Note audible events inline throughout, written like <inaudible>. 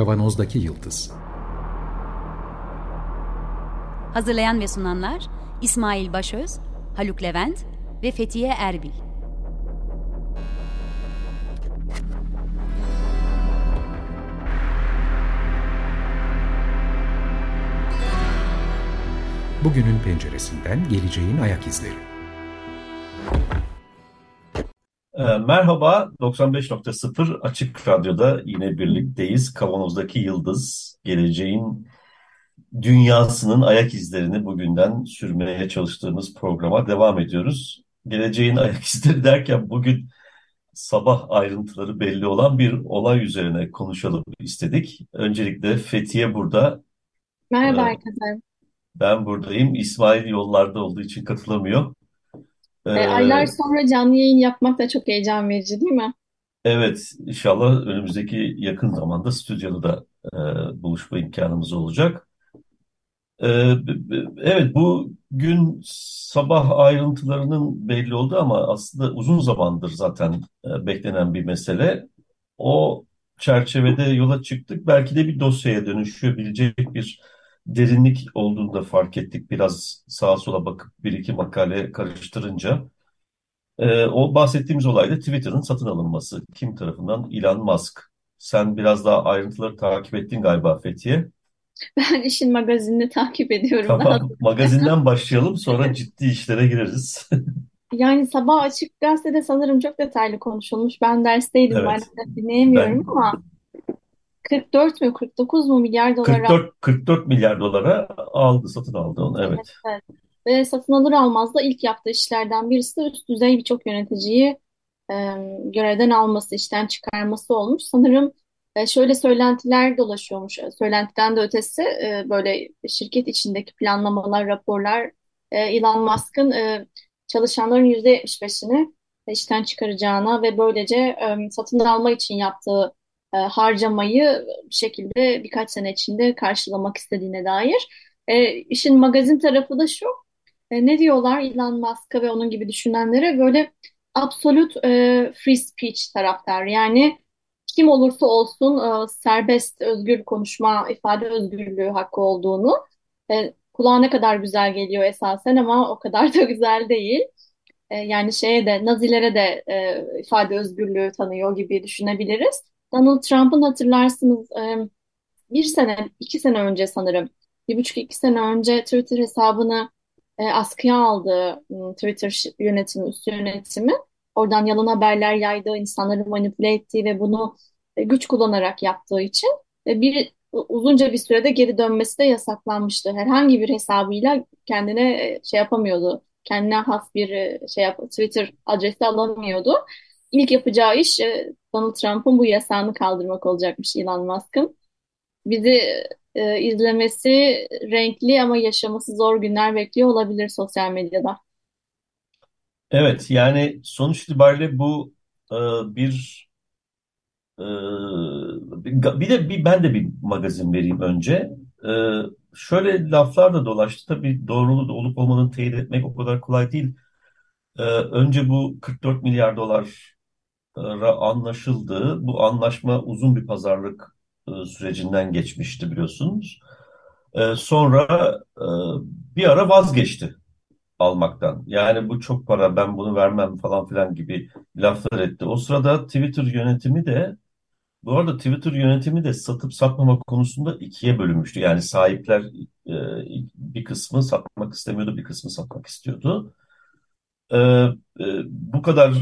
Kavanozdaki Yıldız Hazırlayan ve sunanlar İsmail Başöz, Haluk Levent ve Fethiye Erbil. Bugünün penceresinden geleceğin ayak izleri. Merhaba, 95.0 Açık Radyo'da yine birlikteyiz. Kavanoz'daki Yıldız, geleceğin dünyasının ayak izlerini bugünden sürmeye çalıştığımız programa devam ediyoruz. Geleceğin ayak izleri derken bugün sabah ayrıntıları belli olan bir olay üzerine konuşalım istedik. Öncelikle Fethiye burada, Merhaba Ee, herkese. ben buradayım. İsmail yollarda olduğu için katılamıyor. Ee, aylar sonra canlı yayın yapmak da çok heyecan verici değil mi? Evet, inşallah önümüzdeki yakın zamanda stüdyoda da e, buluşma imkanımız olacak. E, b- b- evet, bu gün sabah ayrıntılarının belli oldu ama aslında uzun zamandır zaten e, beklenen bir mesele. O çerçevede yola çıktık. Belki de bir dosyaya dönüşebilecek bir derinlik olduğunu da fark ettik. Biraz sağa sola bakıp bir iki makale karıştırınca. Ee, o bahsettiğimiz olay da Twitter'ın satın alınması. Kim tarafından? Elon Musk. Sen biraz daha ayrıntıları takip ettin galiba Fethiye. Ben işin magazinini takip ediyorum daha. <laughs> Tamam, magazinden başlayalım sonra ciddi işlere gireriz. <laughs> Yani sabah Açık Gazete'de sanırım çok detaylı konuşulmuş. Ben dersteydim Evet, maalesef dinleyemiyorum ben ama 44 mü 49 mu milyar dolara 44 44 milyar dolara aldı, satın aldı onu. evet, Evet. evet. Ve satın alır almaz da ilk yaptığı işlerden birisi de üst düzey birçok yöneticiyi e, görevden alması, işten çıkarması olmuş. Sanırım e, şöyle söylentiler dolaşıyormuş. Söylentiden de ötesi e, böyle şirket içindeki planlamalar, raporlar e, Elon Musk'ın e, çalışanların %75'ini işten çıkaracağına ve böylece e, satın alma için yaptığı e, harcamayı bir şekilde birkaç sene içinde karşılamak istediğine dair. E, işin magazin tarafı da şu. E, ne diyorlar Elon Musk'a ve onun gibi düşünenlere böyle absolute e, free speech taraftar. Yani kim olursa olsun e, serbest, özgür konuşma, ifade özgürlüğü hakkı olduğunu. E, kulağa kadar güzel geliyor esasen ama o kadar da <laughs> güzel değil. E, yani şeye de Nazilere de e, ifade özgürlüğü tanıyor gibi düşünebiliriz. Donald Trump'ın hatırlarsınız e, bir sene, iki sene önce sanırım, bir buçuk iki sene önce Twitter hesabını e, askıya aldığı Twitter yönetimi, üst yönetimi, oradan yalan haberler yaydığı, insanları manipüle ettiği ve bunu e, güç kullanarak yaptığı için bir uzunca bir sürede geri dönmesi de yasaklanmıştı. Herhangi bir hesabıyla kendine şey yapamıyordu. Kendine has bir şey yap, Twitter adresi alamıyordu. İlk yapacağı iş e, Donald Trump'ın bu yasağını kaldırmak olacakmış Elon Musk'ın bizi e, izlemesi renkli ama yaşaması zor günler bekliyor olabilir sosyal medyada. Evet, yani sonuç itibariyle bu e, bir e, bir de bir ben de bir magazin vereyim önce. E, şöyle laflar da dolaştı. Tabii doğruluğu olup olmadığını teyit etmek o kadar kolay değil. Önce bu 44 milyar dolar anlaşıldı. Bu anlaşma uzun bir pazarlık e, sürecinden geçmişti biliyorsunuz. E, Sonra e, bir ara vazgeçti almaktan. Yani bu çok para ben bunu vermem falan filan gibi laflar etti. O sırada Twitter yönetimi de bu arada Twitter yönetimi de satıp satmama konusunda ikiye bölünmüştü. Yani sahipler bir kısmı satmak istemiyordu, bir kısmı satmak istiyordu. Bu kadar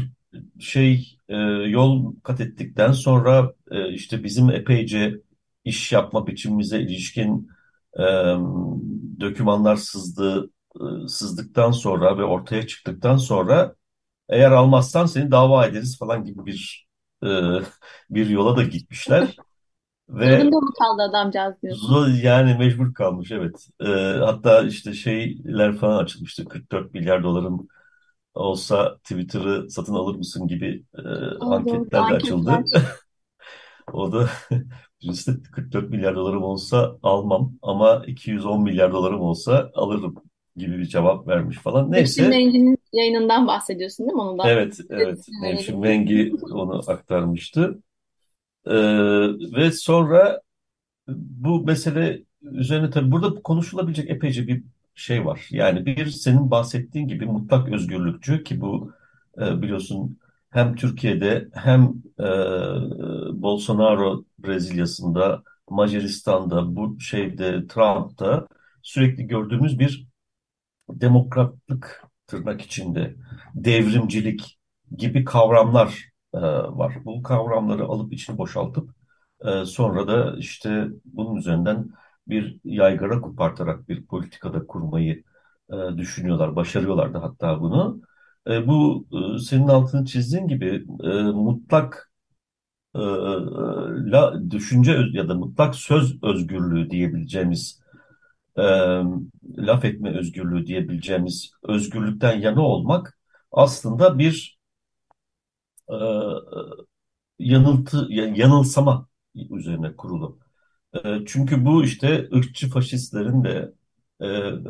şey e, yol kat ettikten sonra e, işte bizim epeyce iş yapma biçimimize ilişkin e, dokümanlar sızdı, e, sızdıktan sonra ve ortaya çıktıktan sonra eğer almazsan seni dava ederiz falan gibi bir e, <laughs> bir yola da gitmişler ve Zorunda mı kaldı adamcağız diyorsun? yani mecbur kalmış evet. E, hatta işte şeyler falan açılmıştı 44 milyar doların olsa Twitter'ı satın alır mısın gibi e, doğru, anketler de anketler. açıldı. <laughs> O da <laughs> birincisi 44 milyar dolarım olsa almam ama 210 milyar dolarım olsa alırım gibi bir cevap vermiş falan. Nevşin Neyse Mengi'nin yayınından bahsediyorsun değil mi? Onu da evet <laughs> evet Nevşin. Mengi onu aktarmıştı. E, ve sonra bu mesele üzerine tabii burada konuşulabilecek epeyce bir şey var. Yani bir senin bahsettiğin gibi mutlak özgürlükçü ki bu e, biliyorsun hem Türkiye'de hem e, Bolsonaro Brezilya'sında, Macaristan'da, bu şeyde Trump'ta sürekli gördüğümüz bir demokratlık tırnak içinde, devrimcilik gibi kavramlar e, var. Bu kavramları alıp içini boşaltıp e, sonra da işte bunun üzerinden bir yaygara kopartarak bir politikada kurmayı e, düşünüyorlar, başarıyorlar da hatta bunu. E, bu e, senin altını çizdiğin gibi e, mutlak e, la, düşünce ya da mutlak söz özgürlüğü diyebileceğimiz e, laf etme özgürlüğü diyebileceğimiz özgürlükten yana olmak aslında bir e, yanıltı, ya- yanılsama üzerine kurulu. E, çünkü bu işte ırkçı faşistlerin de e,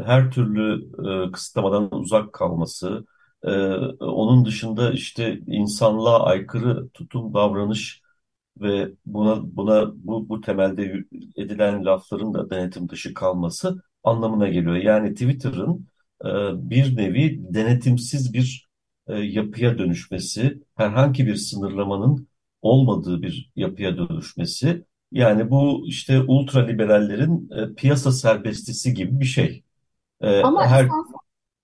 her türlü e, kısıtlamadan uzak kalması, e, onun dışında işte insanlığa aykırı tutum, davranış ve buna buna bu, bu temelde edilen lafların da denetim dışı kalması anlamına geliyor. Yani Twitter'ın bir nevi denetimsiz bir yapıya dönüşmesi, herhangi bir sınırlamanın olmadığı bir yapıya dönüşmesi. Yani bu işte ultraliberallerin e, piyasa serbestisi gibi bir şey. E, Ama her esas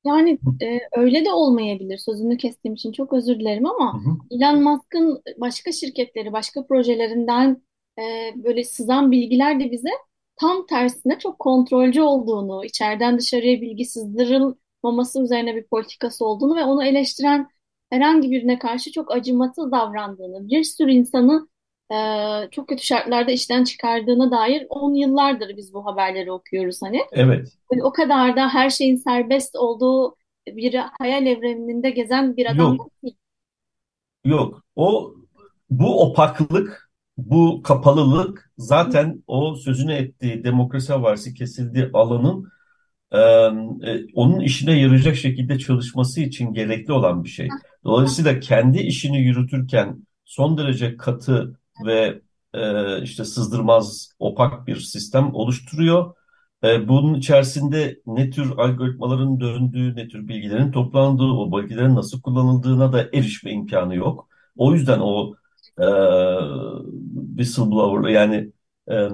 yani e, öyle de olmayabilir. Sözünü kestiğim için çok özür dilerim Hı ama hı. Elon Musk'ın başka şirketleri, başka projelerinden e, böyle sızan bilgiler de bize tam tersine çok kontrolcü olduğunu, içeriden dışarıya bilgi sızdırılmaması üzerine bir politikası olduğunu ve onu eleştiren herhangi birine karşı çok acımasız davrandığını, bir sürü insanı e, çok kötü şartlarda işten çıkardığına dair on yıllardır biz bu haberleri okuyoruz hani. evet. Böyle o kadar da her şeyin serbest olduğu bir hayal evreninde gezen bir adam da Yok. değil. Yok. O bu opaklık, bu kapalılık zaten o sözünü ettiği demokrasi havarisi kesildiği alanın e, e, onun işine yarayacak şekilde çalışması için gerekli olan bir şey. Dolayısıyla kendi işini yürütürken son derece katı ve e, işte sızdırmaz, opak bir sistem oluşturuyor. E, bunun içerisinde ne tür algoritmaların döndüğü, ne tür bilgilerin toplandığı, o bilgilerin nasıl kullanıldığına da erişme imkanı yok. O yüzden o e, whistleblower yani e,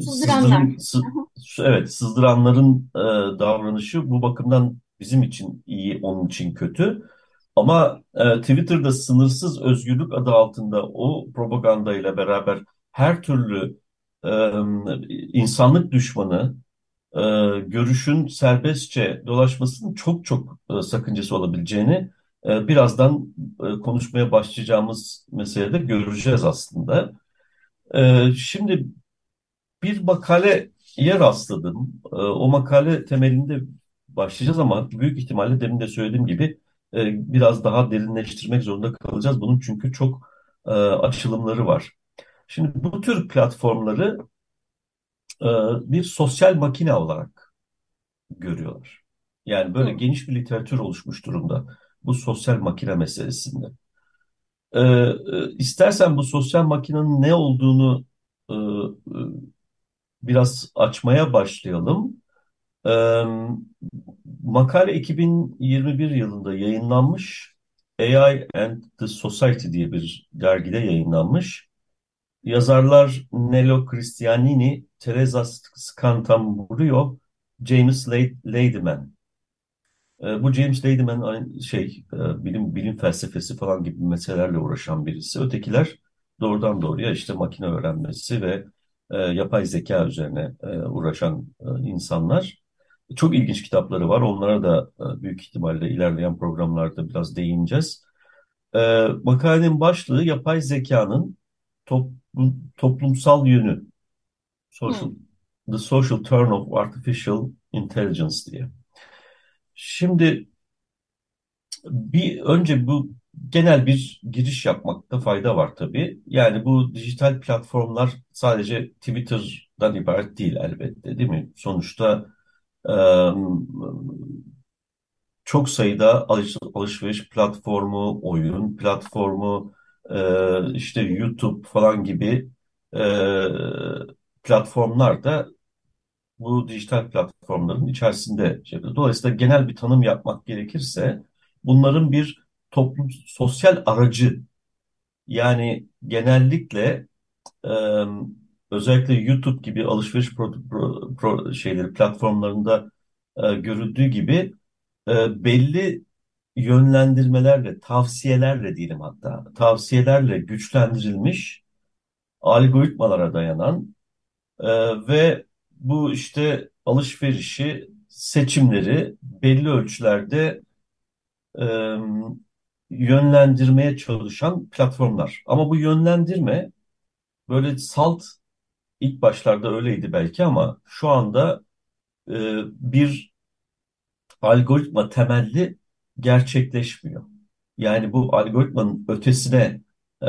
sızdırın, sı- evet sızdıranların e, davranışı bu bakımdan bizim için iyi, onun için kötü. Ama e, Twitter'da sınırsız özgürlük adı altında o propagandayla beraber her türlü e, insanlık düşmanı e, görüşün serbestçe dolaşmasının çok çok e, sakıncası olabileceğini e, birazdan e, konuşmaya başlayacağımız meselede göreceğiz aslında. E, şimdi bir makaleye rastladım. E, o makale temelinde başlayacağız ama büyük ihtimalle demin de söylediğim gibi e, biraz daha derinleştirmek zorunda kalacağız. Bunun çünkü çok e, açılımları var. Şimdi bu tür platformları e, bir sosyal makine olarak görüyorlar. Yani böyle Hı. geniş bir literatür oluşmuş durumda bu sosyal makine meselesinde. E, e, istersen bu sosyal makinenin ne olduğunu e, e, biraz açmaya başlayalım. E, makale 2021 yılında yayınlanmış. AI and the Society diye bir dergide yayınlanmış. Yazarlar Nello Cristianini, Teresa Scantamburio, James Ladyman. E, bu James Ladyman aynı şey e, bilim bilim felsefesi falan gibi meselelerle uğraşan birisi. Ötekiler doğrudan doğruya işte makine öğrenmesi ve e, yapay zeka üzerine e, uğraşan insanlar. Çok ilginç kitapları var. Onlara da e, büyük ihtimalle ilerleyen programlarda biraz değineceğiz. E, makalenin başlığı yapay zekanın toplum, toplumsal yönü, social, Hı. the social turn of artificial intelligence diye. Şimdi bir önce bu genel bir giriş yapmakta fayda var tabii. Yani bu dijital platformlar sadece Twitter'dan ibaret değil elbette, değil mi? Sonuçta çok sayıda alış- alışveriş platformu, oyun platformu, e, işte YouTube falan gibi e, platformlar da bu dijital platformların içerisinde. Şey Dolayısıyla genel bir tanım yapmak gerekirse bunların bir toplum sosyal aracı yani genellikle e, özellikle YouTube gibi alışveriş pro, pro, pro şeyleri platformlarında e, görüldüğü gibi e, belli yönlendirmelerle, tavsiyelerle diyelim hatta, tavsiyelerle güçlendirilmiş algoritmalara dayanan e, ve bu işte alışverişi, seçimleri belli ölçülerde e, yönlendirmeye çalışan platformlar. Ama bu yönlendirme böyle salt ilk başlarda öyleydi belki ama şu anda e, bir algoritma temelli gerçekleşmiyor. Yani bu algoritmanın ötesine e,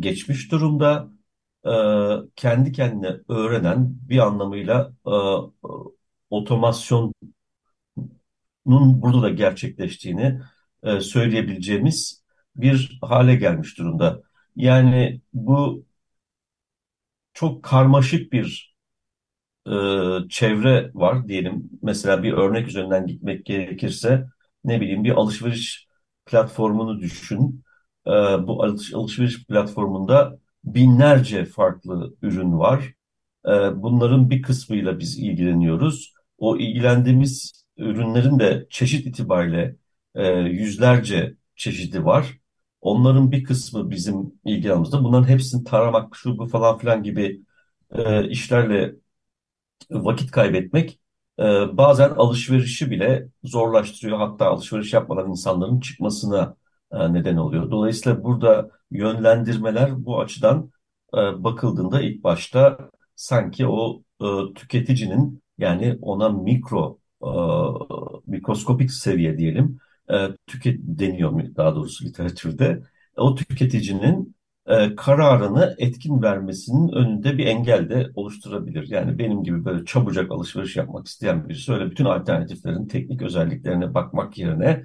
geçmiş durumda. E, kendi kendine öğrenen bir anlamıyla e, otomasyonun burada da gerçekleştiğini e, söyleyebileceğimiz bir hale gelmiş durumda. Yani bu çok karmaşık bir e, çevre var diyelim. Mesela bir örnek üzerinden gitmek gerekirse ne bileyim bir alışveriş platformunu düşün. E, bu alış, alışveriş platformunda binlerce farklı ürün var. E, bunların bir kısmıyla biz ilgileniyoruz. O ilgilendiğimiz ürünlerin de çeşit itibariyle e, yüzlerce çeşidi var. Onların bir kısmı bizim ilgi alanımızda. Bunların hepsini taramak, şu bu falan filan gibi e, işlerle vakit kaybetmek e, bazen alışverişi bile zorlaştırıyor. Hatta alışveriş yapmadan insanların çıkmasına e, neden oluyor. Dolayısıyla burada yönlendirmeler bu açıdan e, bakıldığında ilk başta sanki o e, tüketicinin yani ona mikro e, mikroskopik seviye diyelim e, tüket deniyor daha doğrusu literatürde o tüketicinin e, kararını etkin vermesinin önünde bir engel de oluşturabilir. Yani benim gibi böyle çabucak alışveriş yapmak isteyen birisi öyle bütün alternatiflerin teknik özelliklerine bakmak yerine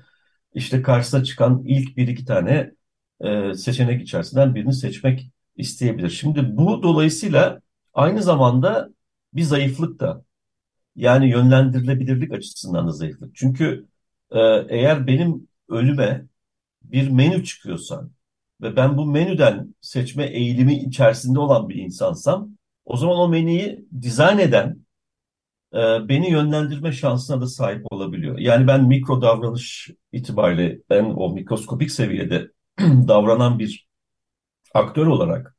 işte karşısına çıkan ilk bir iki tane e, seçenek içerisinden birini seçmek isteyebilir. Şimdi bu dolayısıyla aynı zamanda bir zayıflık da yani yönlendirilebilirlik açısından da zayıflık. Çünkü e, eğer benim önüme bir menü çıkıyorsa ve ben bu menüden seçme eğilimi içerisinde olan bir insansam o zaman o menüyü dizayn eden e, beni yönlendirme şansına da sahip olabiliyor. Yani ben mikro davranış itibariyle en o mikroskopik seviyede <clears throat> davranan bir aktör olarak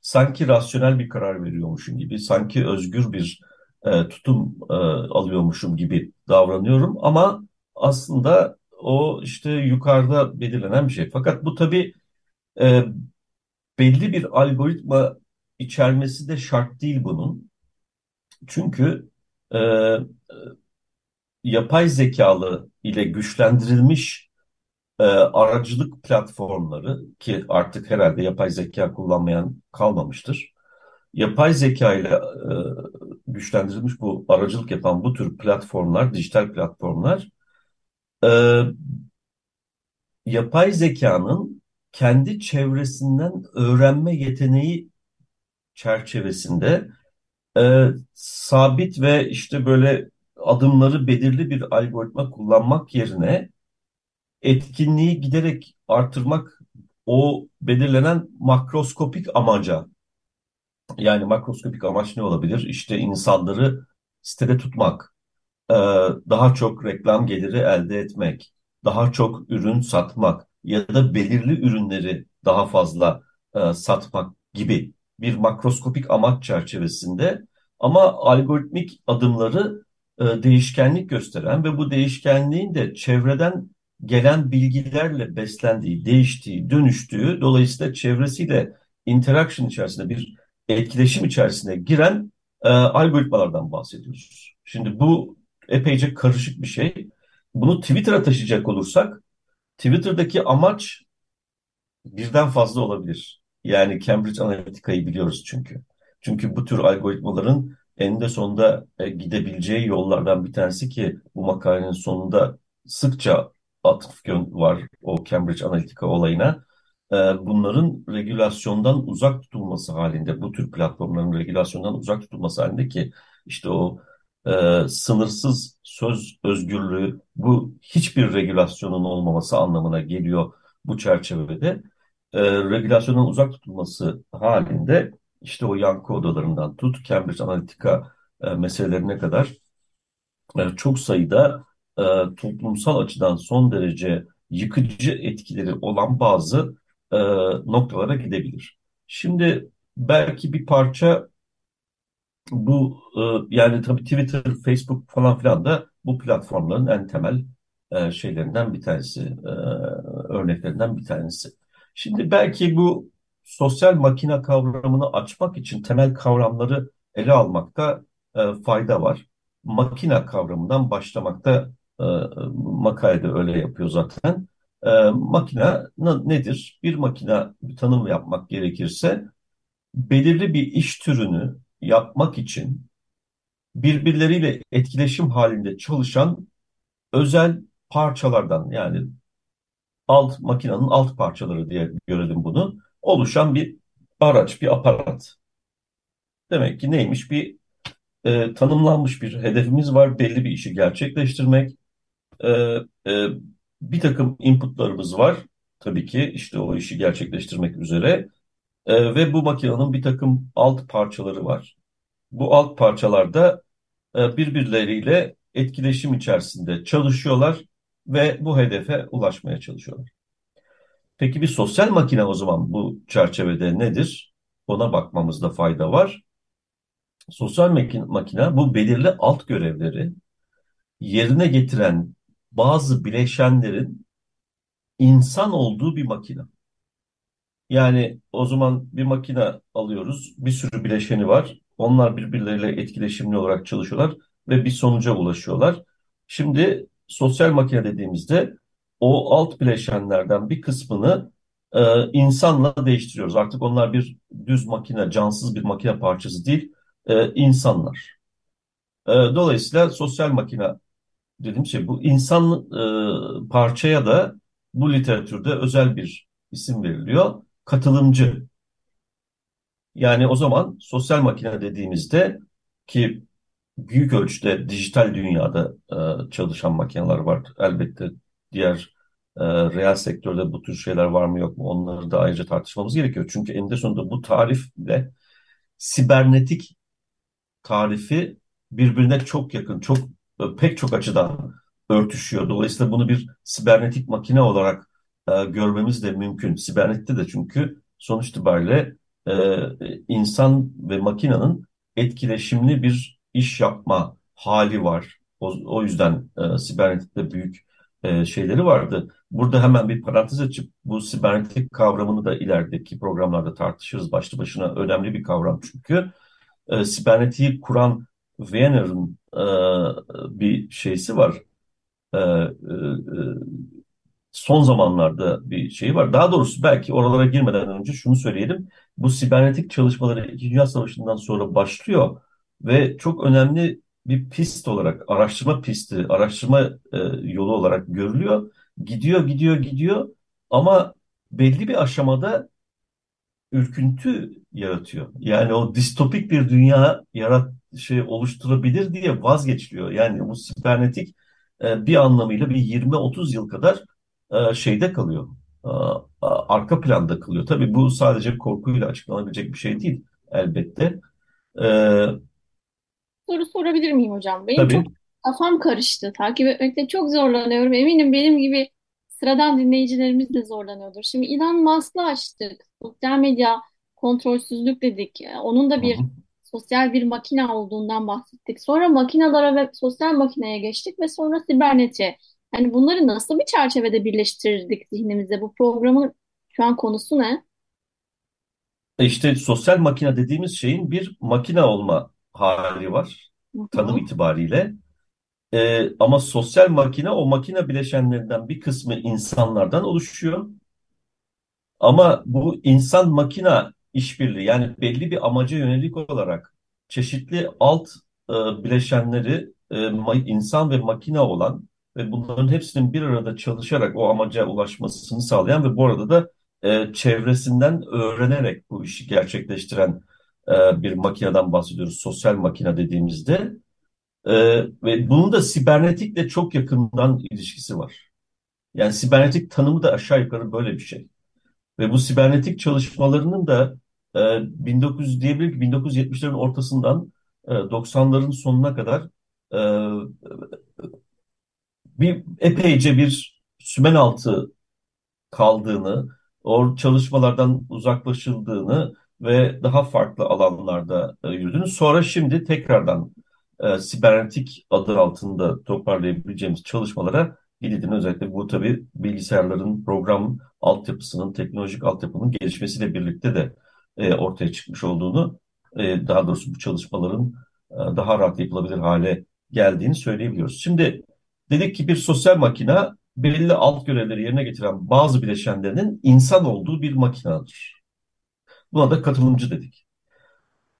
sanki rasyonel bir karar veriyormuşum gibi, sanki özgür bir e, tutum e, alıyormuşum gibi davranıyorum ama aslında o işte yukarıda belirlenen bir şey. Fakat bu tabii e, belli bir algoritma içermesi de şart değil bunun. Çünkü e, yapay zekalı ile güçlendirilmiş e, aracılık platformları ki artık herhalde yapay zeka kullanmayan kalmamıştır. Yapay zeka ile e, güçlendirilmiş bu aracılık yapan bu tür platformlar, dijital platformlar e, yapay zekanın kendi çevresinden öğrenme yeteneği çerçevesinde e, sabit ve işte böyle adımları belirli bir algoritma kullanmak yerine etkinliği giderek artırmak o belirlenen makroskopik amaca yani makroskopik amaç ne olabilir? İşte insanları sitede tutmak, daha çok reklam geliri elde etmek, daha çok ürün satmak ya da belirli ürünleri daha fazla e, satmak gibi bir makroskopik amaç çerçevesinde ama algoritmik adımları e, değişkenlik gösteren ve bu değişkenliğin de çevreden gelen bilgilerle beslendiği, değiştiği, dönüştüğü, dolayısıyla çevresiyle interaction içerisinde bir etkileşim içerisine giren e, algoritmalardan bahsediyoruz. Şimdi bu epeyce karışık bir şey. Bunu Twitter'a taşıyacak olursak, Twitter'daki amaç birden fazla olabilir. Yani Cambridge Analytica'yı biliyoruz çünkü. Çünkü bu tür algoritmaların eninde sonunda e, gidebileceği yollardan bir tanesi ki bu makalenin sonunda sıkça atıf var o Cambridge Analytica olayına. e, bunların regülasyondan uzak tutulması halinde, bu tür platformların regülasyondan uzak tutulması halinde ki işte o e, sınırsız söz özgürlüğü bu hiçbir regülasyonun olmaması anlamına geliyor bu çerçevede. E, regülasyondan uzak tutulması halinde işte o yankı odalarından tut Cambridge Analytica e, meselelerine kadar e, çok sayıda e, toplumsal açıdan son derece yıkıcı etkileri olan bazı e, noktalara gidebilir. Şimdi belki bir parça bu e, yani tabii Twitter, Facebook falan filan da bu platformların en temel e, şeylerinden bir tanesi, e, örneklerinden bir tanesi. Şimdi belki bu sosyal makine kavramını açmak için temel kavramları ele almakta fayda var. Makina kavramından başlamakta e, makalede öyle yapıyor zaten. E, makina nedir? Bir makina bir tanım yapmak gerekirse belirli bir iş türünü yapmak için birbirleriyle etkileşim halinde çalışan özel parçalardan yani alt makinenin alt parçaları diye görelim bunu. Oluşan bir araç, bir aparat. Demek ki neymiş? Bir e, tanımlanmış bir hedefimiz var. Belli bir işi gerçekleştirmek. E, e, bir takım inputlarımız var. Tabii ki işte o işi gerçekleştirmek üzere. E, ve bu makinenin bir takım alt parçaları var. Bu alt parçalarda e, birbirleriyle etkileşim içerisinde çalışıyorlar ve bu hedefe ulaşmaya çalışıyorlar. Peki bir sosyal makine o zaman bu çerçevede nedir? Ona bakmamızda fayda var. Sosyal makine bu belirli alt görevleri yerine getiren bazı bileşenlerin insan olduğu bir makine. Yani o zaman bir makine alıyoruz, bir sürü bileşeni var. Onlar birbirleriyle etkileşimli olarak çalışıyorlar ve bir sonuca ulaşıyorlar. Şimdi sosyal makine dediğimizde o alt bileşenlerden bir kısmını e, insanla değiştiriyoruz. Artık onlar bir düz makine, cansız bir makine parçası değil, e, insanlar. E, dolayısıyla sosyal makine dediğim şey bu insan e, parçaya da bu literatürde özel bir isim veriliyor. Katılımcı. Yani o zaman sosyal makine dediğimizde ki büyük ölçüde dijital dünyada e, çalışan makineler var. Elbette diğer e, reel sektörde bu tür şeyler var mı yok mu onları da ayrıca tartışmamız gerekiyor. Çünkü eninde sonunda bu tarifle sibernetik tarifi birbirine çok yakın, çok e, pek çok açıdan örtüşüyor. Dolayısıyla bunu bir sibernetik makine olarak e, görmemiz de mümkün. Sibernetikte de çünkü sonuç itibariyle e, insan ve makinenin etkileşimli bir iş yapma hali var. O, o yüzden e, sibernetikte büyük e, şeyleri vardı. Burada hemen bir parantez açıp bu sibernetik kavramını da ilerideki programlarda tartışırız. Başlı başına önemli bir kavram çünkü. E, sibernetiği kuran Wiener'ın e, bir şeysi var. E, e, e, son zamanlarda bir şey var. Daha doğrusu belki oralara girmeden önce şunu söyleyelim. Bu sibernetik çalışmaları İkinci Dünya Savaşı'ndan sonra başlıyor ve çok önemli bir pist olarak, araştırma pisti, araştırma e, yolu olarak görülüyor. Gidiyor, gidiyor, gidiyor ama belli bir aşamada ürküntü yaratıyor. Yani o distopik bir dünya yarat şey oluşturabilir diye vazgeçiliyor. Yani bu sibernetik e, bir anlamıyla bir 20-30 yıl kadar e, şeyde kalıyor. E, arka planda kalıyor. Tabii bu sadece korkuyla açıklanabilecek bir şey değil elbette. E, Soru sorabilir miyim hocam? Benim tabii. çok kafam karıştı. Takip etmekte çok zorlanıyorum. Eminim benim gibi sıradan dinleyicilerimiz de zorlanıyordur. Şimdi Elon Musk'la açtık. Sosyal medya kontrolsüzlük dedik. Onun da bir Hı hı. sosyal bir makine olduğundan bahsettik. Sonra makinalara ve sosyal makineye geçtik ve sonra sibernetiğe. Yani bunları nasıl bir çerçevede birleştirdik zihnimizde? Bu programın şu an konusu ne? E İşte sosyal makine dediğimiz şeyin bir makine olma hali var Hı tanım itibariyle. E, ama sosyal makine o makine bileşenlerinden bir kısmı insanlardan oluşuyor. Ama bu insan makina işbirliği yani belli bir amaca yönelik olarak çeşitli alt e, bileşenleri e, ma- insan ve makine olan ve bunların hepsinin bir arada çalışarak o amaca ulaşmasını sağlayan ve bu arada da e, çevresinden öğrenerek bu işi gerçekleştiren e, bir makineden bahsediyoruz. Sosyal makine dediğimizde. E, ve bunun da sibernetikle çok yakından ilişkisi var. Yani sibernetik tanımı da aşağı yukarı böyle bir şey. Ve bu sibernetik çalışmalarının da e, 1900 diyebilir ki 1970'lerin ortasından e, 90'ların sonuna kadar e, bir epeyce bir sümen altı kaldığını, o çalışmalardan uzaklaşıldığını ve daha farklı alanlarda e, yürüdüğünü. Sonra şimdi tekrardan e, sibernetik adı altında toparlayabileceğimiz çalışmalara gidildiğini özellikle bu tabii bilgisayarların program altyapısının, teknolojik altyapının gelişmesiyle birlikte de e, ortaya çıkmış olduğunu, e, daha doğrusu bu çalışmaların e, daha rahat yapılabilir hale geldiğini söyleyebiliyoruz. Şimdi dedik ki bir sosyal makina belli alt görevleri yerine getiren bazı bileşenlerinin insan olduğu bir makinedir. Buna da katılımcı dedik.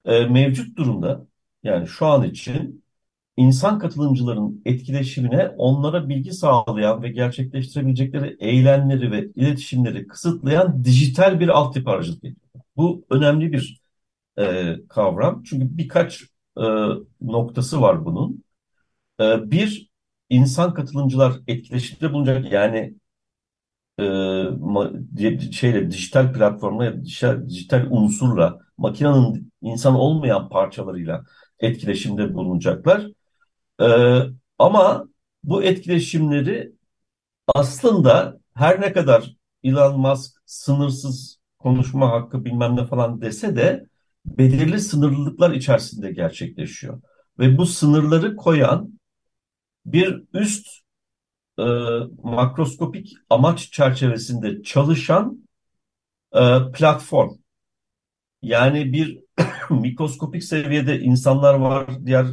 E, mevcut durumda yani şu an için insan katılımcıların etkileşimine onlara bilgi sağlayan ve gerçekleştirebilecekleri eylemleri ve iletişimleri kısıtlayan dijital bir altyapı aracılık ediyor. Bu önemli bir e, kavram. Çünkü birkaç e, noktası var bunun. E, bir, insan katılımcılar etkileşimde bulunacak yani e, şeyle dijital platformla dijital, dijital unsurla makinenin insan olmayan parçalarıyla etkileşimde bulunacaklar. E, ama bu etkileşimleri aslında her ne kadar Elon Musk sınırsız konuşma hakkı bilmem ne falan dese de belirli sınırlılıklar içerisinde gerçekleşiyor. Ve bu sınırları koyan bir üst e, makroskopik amaç çerçevesinde çalışan e, platform. Yani bir <coughs> mikroskopik seviyede insanlar var, diğer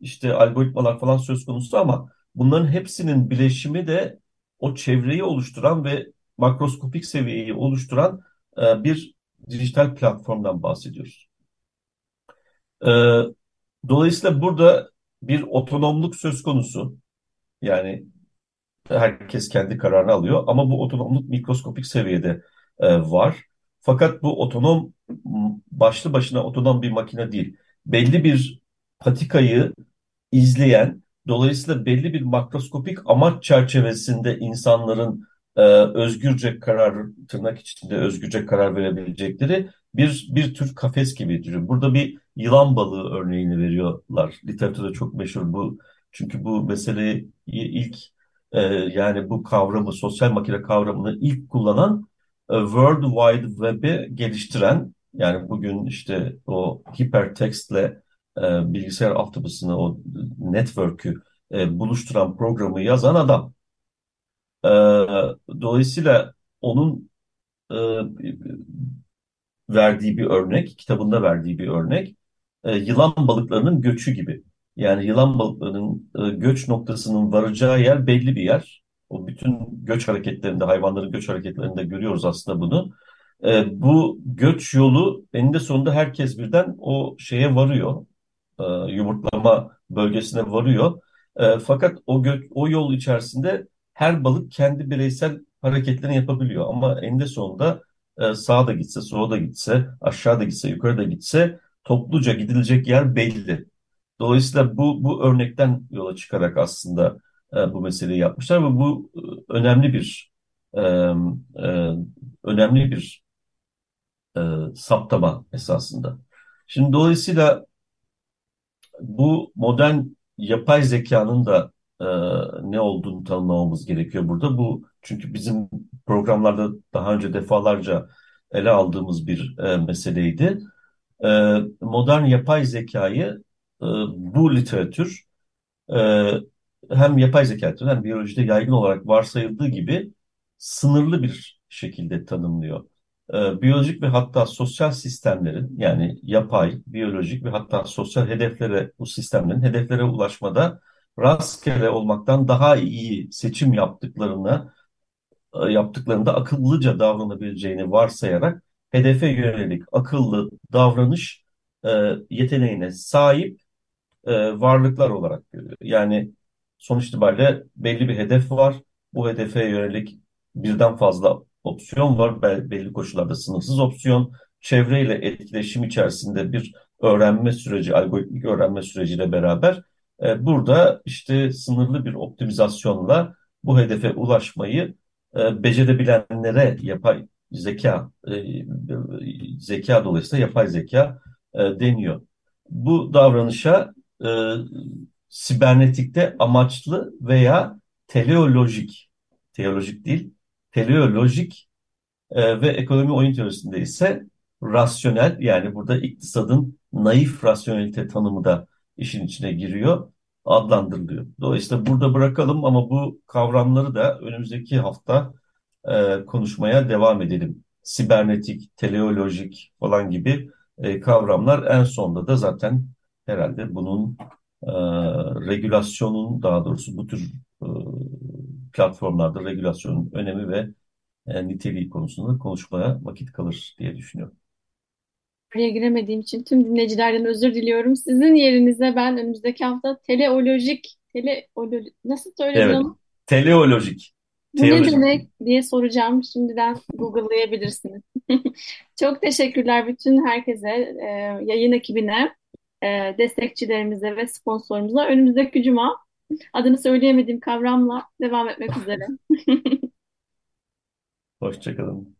işte algoritmalar falan söz konusu ama bunların hepsinin bileşimi de o çevreyi oluşturan ve makroskopik seviyeyi oluşturan e, bir dijital platformdan bahsediyoruz. E, dolayısıyla burada bir otonomluk söz konusu. Yani herkes kendi kararını alıyor ama bu otonomluk mikroskopik seviyede e, var. Fakat bu otonom başlı başına otonom bir makine değil. Belli bir patikayı izleyen, dolayısıyla belli bir makroskopik amaç çerçevesinde insanların e, özgürce karar, tırnak içinde özgürce karar verebilecekleri bir bir tür kafes gibi duruyor. Burada bir yılan balığı örneğini veriyorlar. Literatürde çok meşhur bu. Çünkü bu meseleyi ilk e, yani bu kavramı, sosyal makine kavramını ilk kullanan e, World Wide Web'i geliştiren yani bugün işte o hipertextle e, bilgisayar altyapısını, o network'ü e, buluşturan programı yazan adam. E, dolayısıyla onun e, verdiği bir örnek, kitabında verdiği bir örnek, e, yılan balıklarının göçü gibi. Yani yılan balıklarının e, göç noktasının varacağı yer belli bir yer. O bütün göç hareketlerinde, hayvanların göç hareketlerinde görüyoruz aslında bunu. E, bu göç yolu eninde sonunda herkes birden o şeye varıyor. E, yumurtlama bölgesine varıyor. E, fakat o göç, o yol içerisinde her balık kendi bireysel hareketlerini yapabiliyor. Ama eninde sonunda e, sağa da gitse, sola da gitse, aşağı da gitse, yukarı gitse topluca gidilecek yer belli. Dolayısıyla bu, bu örnekten yola çıkarak aslında e, bu meseleyi yapmışlar ve bu e, önemli bir e, e, önemli bir e, saptama esasında. Şimdi dolayısıyla bu modern yapay zekanın da e, ne olduğunu tanımlamamız gerekiyor burada. Bu çünkü bizim programlarda daha önce defalarca ele aldığımız bir e, meseleydi. E, modern yapay zekayı e, bu literatür e, hem yapay zeka hem biyolojide yaygın olarak varsayıldığı gibi sınırlı bir şekilde tanımlıyor. E, biyolojik ve hatta sosyal sistemlerin yani yapay, biyolojik ve hatta sosyal hedeflere bu sistemlerin hedeflere ulaşmada rastgele olmaktan daha iyi seçim yaptıklarını yaptıklarında akıllıca davranabileceğini varsayarak hedefe yönelik akıllı davranış yeteneğine sahip e, varlıklar olarak görüyor. Yani sonuç itibariyle belli bir hedef var. Bu hedefe yönelik birden fazla opsiyon var. Belli koşullarda sınırsız opsiyon. Çevreyle etkileşim içerisinde bir öğrenme süreci, algoritmik öğrenme süreciyle beraber e, burada işte sınırlı bir optimizasyonla bu hedefe ulaşmayı e, becerebilenlere yapay zeka, e, zeka dolayısıyla yapay zeka deniyor. Bu davranışa sibernetikte amaçlı veya teleolojik, teolojik değil, teleolojik e, ve ekonomi oyun teorisinde ise rasyonel yani burada iktisadın naif rasyonelite tanımı da işin içine giriyor, adlandırılıyor. Dolayısıyla burada bırakalım ama bu kavramları da önümüzdeki hafta e, konuşmaya devam edelim. Sibernetik, teleolojik falan gibi e, kavramlar en sonda da zaten herhalde bunun e, regülasyonun daha doğrusu bu tür e, platformlarda regülasyonun önemi ve e, niteliği konusunda konuşmaya vakit kalır diye düşünüyorum. Araya giremediğim için tüm dinleyicilerden özür diliyorum. Sizin yerinize ben önümüzdeki hafta teleolojik, teleolojik nasıl söyledin Evet, teleolojik, Bu ne demek diye soracağım. Şimdiden Google'layabilirsiniz. <laughs> Çok teşekkürler bütün herkese, e, yayın ekibine, e, destekçilerimize ve sponsorumuza. Önümüzdeki cuma adını söyleyemediğim kavramla devam etmek üzere. <laughs> Hoşçakalın.